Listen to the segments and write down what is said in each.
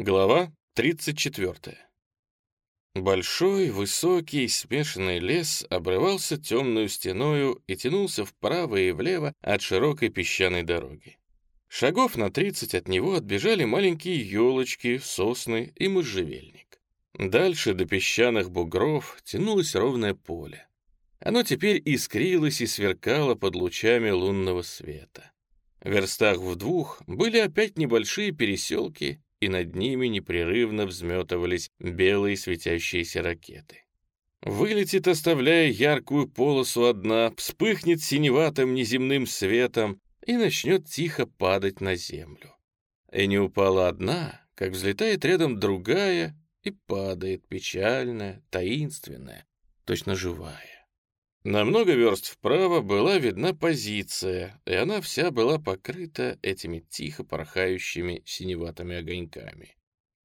Глава 34. Большой, высокий, смешанный лес обрывался темную стеною и тянулся вправо и влево от широкой песчаной дороги. Шагов на 30 от него отбежали маленькие елочки, сосны и можжевельник. Дальше до песчаных бугров тянулось ровное поле. Оно теперь искрилось и сверкало под лучами лунного света. В верстах в двух были опять небольшие переселки и над ними непрерывно взметывались белые светящиеся ракеты. Вылетит, оставляя яркую полосу одна, вспыхнет синеватым неземным светом и начнет тихо падать на землю. И не упала одна, как взлетает рядом другая и падает печальная, таинственная, точно живая. На много верст вправо была видна позиция, и она вся была покрыта этими тихо порхающими синеватыми огоньками.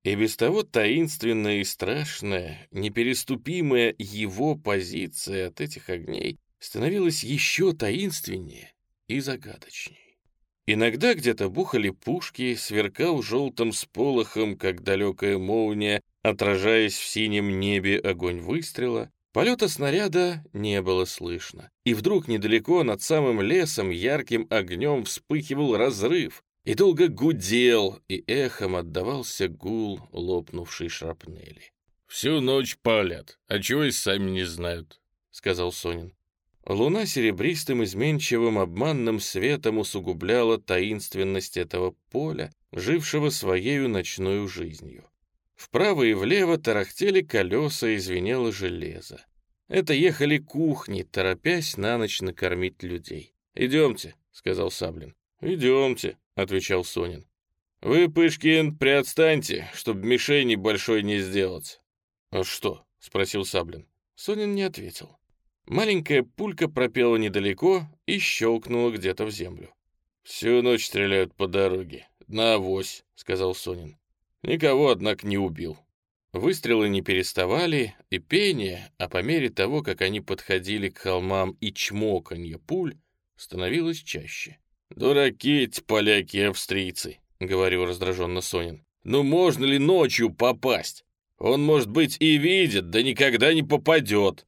И без того таинственная и страшная, непереступимая его позиция от этих огней становилась еще таинственнее и загадочней. Иногда где-то бухали пушки, сверкал желтым сполохом, как далекая молния, отражаясь в синем небе огонь выстрела, Полета снаряда не было слышно. И вдруг недалеко над самым лесом ярким огнем вспыхивал разрыв, и долго гудел, и эхом отдавался гул лопнувшей шрапнели. «Всю ночь палят, а чего и сами не знают», — сказал Сонин. Луна серебристым, изменчивым, обманным светом усугубляла таинственность этого поля, жившего своею ночной жизнью. Вправо и влево тарахтели колеса и звенело железо. Это ехали кухни, торопясь на ночь накормить людей. «Идемте», — сказал Саблин. «Идемте», — отвечал Сонин. «Вы, Пышкин, приотстаньте, чтобы мишени большой не сделать». «А что?» — спросил Саблин. Сонин не ответил. Маленькая пулька пропела недалеко и щелкнула где-то в землю. «Всю ночь стреляют по дороге. На авось», — сказал Сонин. Никого, однако, не убил. Выстрелы не переставали, и пение, а по мере того, как они подходили к холмам и чмоканье пуль, становилось чаще. «Дураки эти поляки и австрийцы», — говорил раздраженно Сонин. «Ну можно ли ночью попасть? Он, может быть, и видит, да никогда не попадет».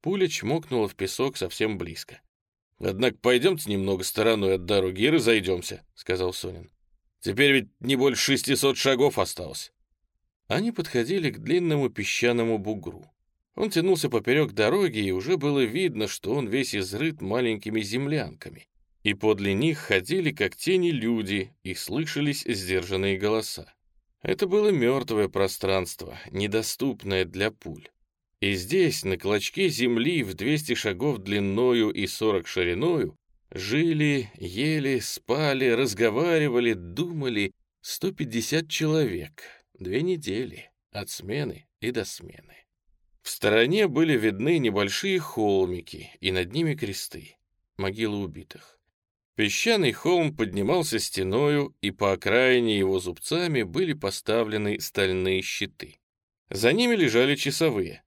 Пуля чмокнула в песок совсем близко. «Однако пойдемте немного стороной от дороги и разойдемся», — сказал Сонин. Теперь ведь не больше шестисот шагов осталось. Они подходили к длинному песчаному бугру. Он тянулся поперек дороги, и уже было видно, что он весь изрыт маленькими землянками. И подле них ходили, как тени, люди, и слышались сдержанные голоса. Это было мертвое пространство, недоступное для пуль. И здесь, на клочке земли в 200 шагов длиною и 40 шириною, Жили, ели, спали, разговаривали, думали 150 человек. Две недели, от смены и до смены. В стороне были видны небольшие холмики, и над ними кресты, могилы убитых. Песчаный холм поднимался стеною, и по окраине его зубцами были поставлены стальные щиты. За ними лежали часовые.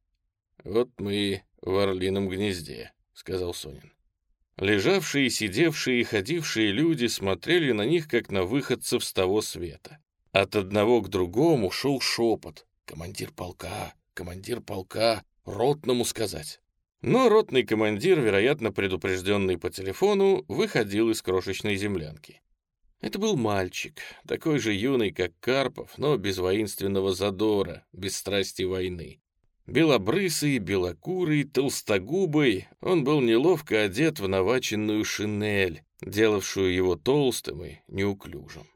«Вот мы в орлином гнезде», — сказал Сонин. Лежавшие, сидевшие и ходившие люди смотрели на них, как на выходцев с того света. От одного к другому шел шепот. «Командир полка! Командир полка! Ротному сказать!» Но ротный командир, вероятно, предупрежденный по телефону, выходил из крошечной землянки. Это был мальчик, такой же юный, как Карпов, но без воинственного задора, без страсти войны. Белобрысый, белокурый, толстогубый, он был неловко одет в наваченную шинель, делавшую его толстым и неуклюжим.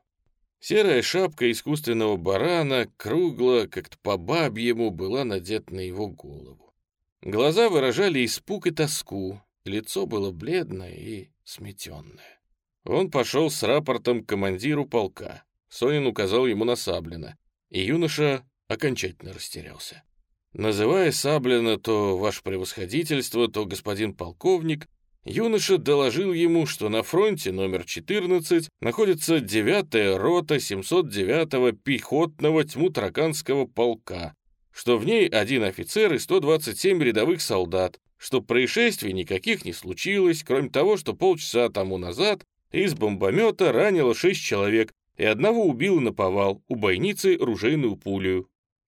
Серая шапка искусственного барана, кругло, как-то по бабьему, была надета на его голову. Глаза выражали испуг и тоску, лицо было бледное и сметенное. Он пошел с рапортом к командиру полка. Сонин указал ему на Саблина, и юноша окончательно растерялся. Называя Саблина то ваше превосходительство, то господин полковник, юноша доложил ему, что на фронте номер 14 находится 9-я рота 709-го пехотного тьму-тараканского полка, что в ней один офицер и 127 рядовых солдат, что происшествий никаких не случилось, кроме того, что полчаса тому назад из бомбомета ранило 6 человек, и одного убил на повал, у бойницы ружейную пулю.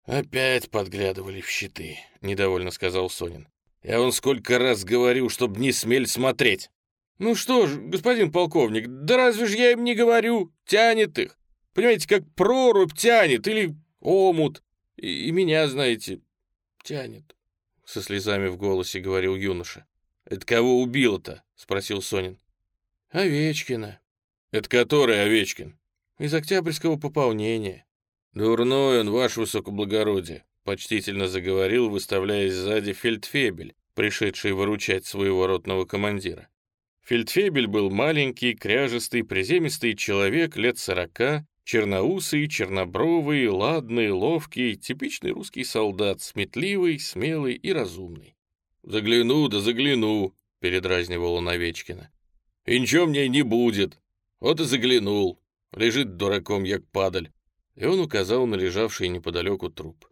«Опять подглядывали в щиты», — недовольно сказал Сонин. «Я вон сколько раз говорю, чтоб не смель смотреть». «Ну что ж, господин полковник, да разве ж я им не говорю? Тянет их. Понимаете, как прорубь тянет или омут. И, и меня, знаете, тянет», — со слезами в голосе говорил юноша. «Это кого убило-то?» — спросил Сонин. «Овечкина». «Это который Овечкин?» «Из Октябрьского пополнения». «Дурной он, ваше высокоблагородие», — почтительно заговорил, выставляясь сзади фельдфебель, пришедший выручать своего ротного командира. Фельдфебель был маленький, кряжестый, приземистый человек лет сорока, черноусый, чернобровый, ладный, ловкий, типичный русский солдат, сметливый, смелый и разумный. «Загляну, да загляну», — передразнивал он Овечкина. «И ничего мне не будет. Вот и заглянул. Лежит дураком, як падаль и он указал на лежавший неподалеку труп.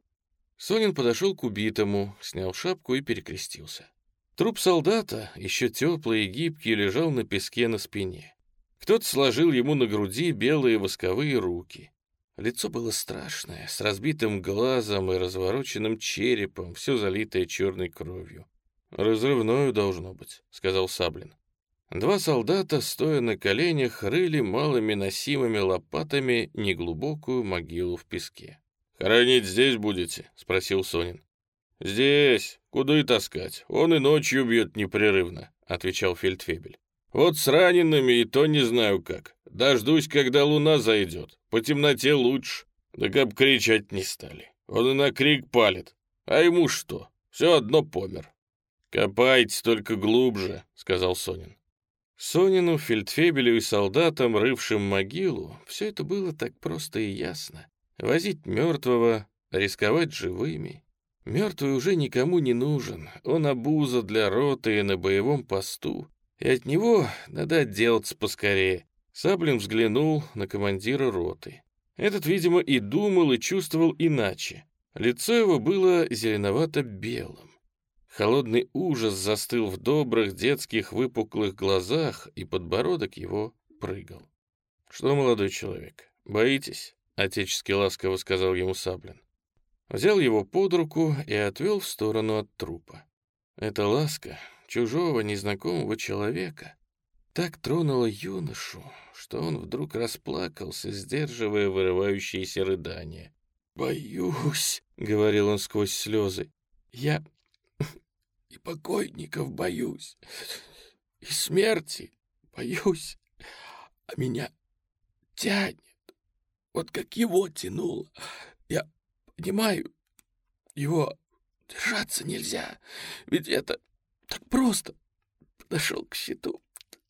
Сонин подошел к убитому, снял шапку и перекрестился. Труп солдата, еще теплый и гибкий, лежал на песке на спине. Кто-то сложил ему на груди белые восковые руки. Лицо было страшное, с разбитым глазом и развороченным черепом, все залитое черной кровью. «Разрывное должно быть», — сказал Саблин. Два солдата, стоя на коленях, рыли малыми носимыми лопатами неглубокую могилу в песке. «Хоронить здесь будете?» — спросил Сонин. «Здесь. Куда и таскать? Он и ночью бьет непрерывно», — отвечал Фельдфебель. «Вот с ранеными и то не знаю как. Дождусь, когда луна зайдет. По темноте лучше. Да как кричать не стали. Он и на крик палит. А ему что? Все одно помер». «Копайте только глубже», — сказал Сонин. Сонину, фельдфебелю и солдатам, рывшим могилу, все это было так просто и ясно. Возить мертвого, рисковать живыми. Мертвый уже никому не нужен, он обуза для роты и на боевом посту, и от него надо отделаться поскорее. Саблин взглянул на командира роты. Этот, видимо, и думал, и чувствовал иначе. Лицо его было зеленовато-белым. Холодный ужас застыл в добрых детских выпуклых глазах, и подбородок его прыгал. «Что, молодой человек, боитесь?» — отечески ласково сказал ему Саблин. Взял его под руку и отвел в сторону от трупа. Эта ласка чужого незнакомого человека так тронула юношу, что он вдруг расплакался, сдерживая вырывающиеся рыдания. «Боюсь», — говорил он сквозь слезы, — «я и покойников боюсь, и смерти боюсь, а меня тянет, вот как его тянуло. Я понимаю, его держаться нельзя, ведь это так просто. Подошел к щиту,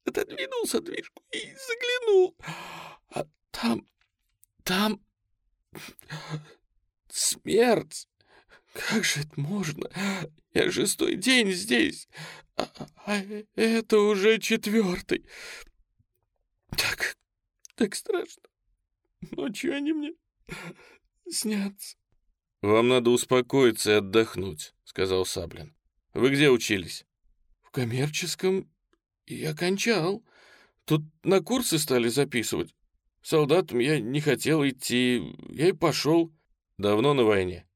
отодвинул задвижку и заглянул, а там, там смерть. Как же это можно? Я шестой день здесь, а, а это уже четвертый. Так, так страшно. Ночью они мне снятся. «Вам надо успокоиться и отдохнуть», — сказал Саблин. «Вы где учились?» «В коммерческом и окончал. Тут на курсы стали записывать. Солдатам я не хотел идти, я и пошел. Давно на войне?»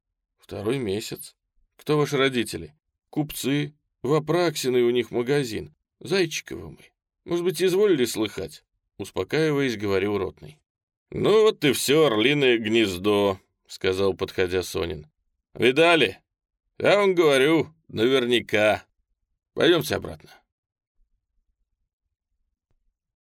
Второй месяц. Кто ваши родители? Купцы. В Апраксиной у них магазин. Зайчиковы мы. Может быть, изволили слыхать? Успокаиваясь, говорил Ротный. «Ну вот и все, орлиное гнездо», — сказал, подходя Сонин. «Видали? Я вам говорю, наверняка. Пойдемте обратно».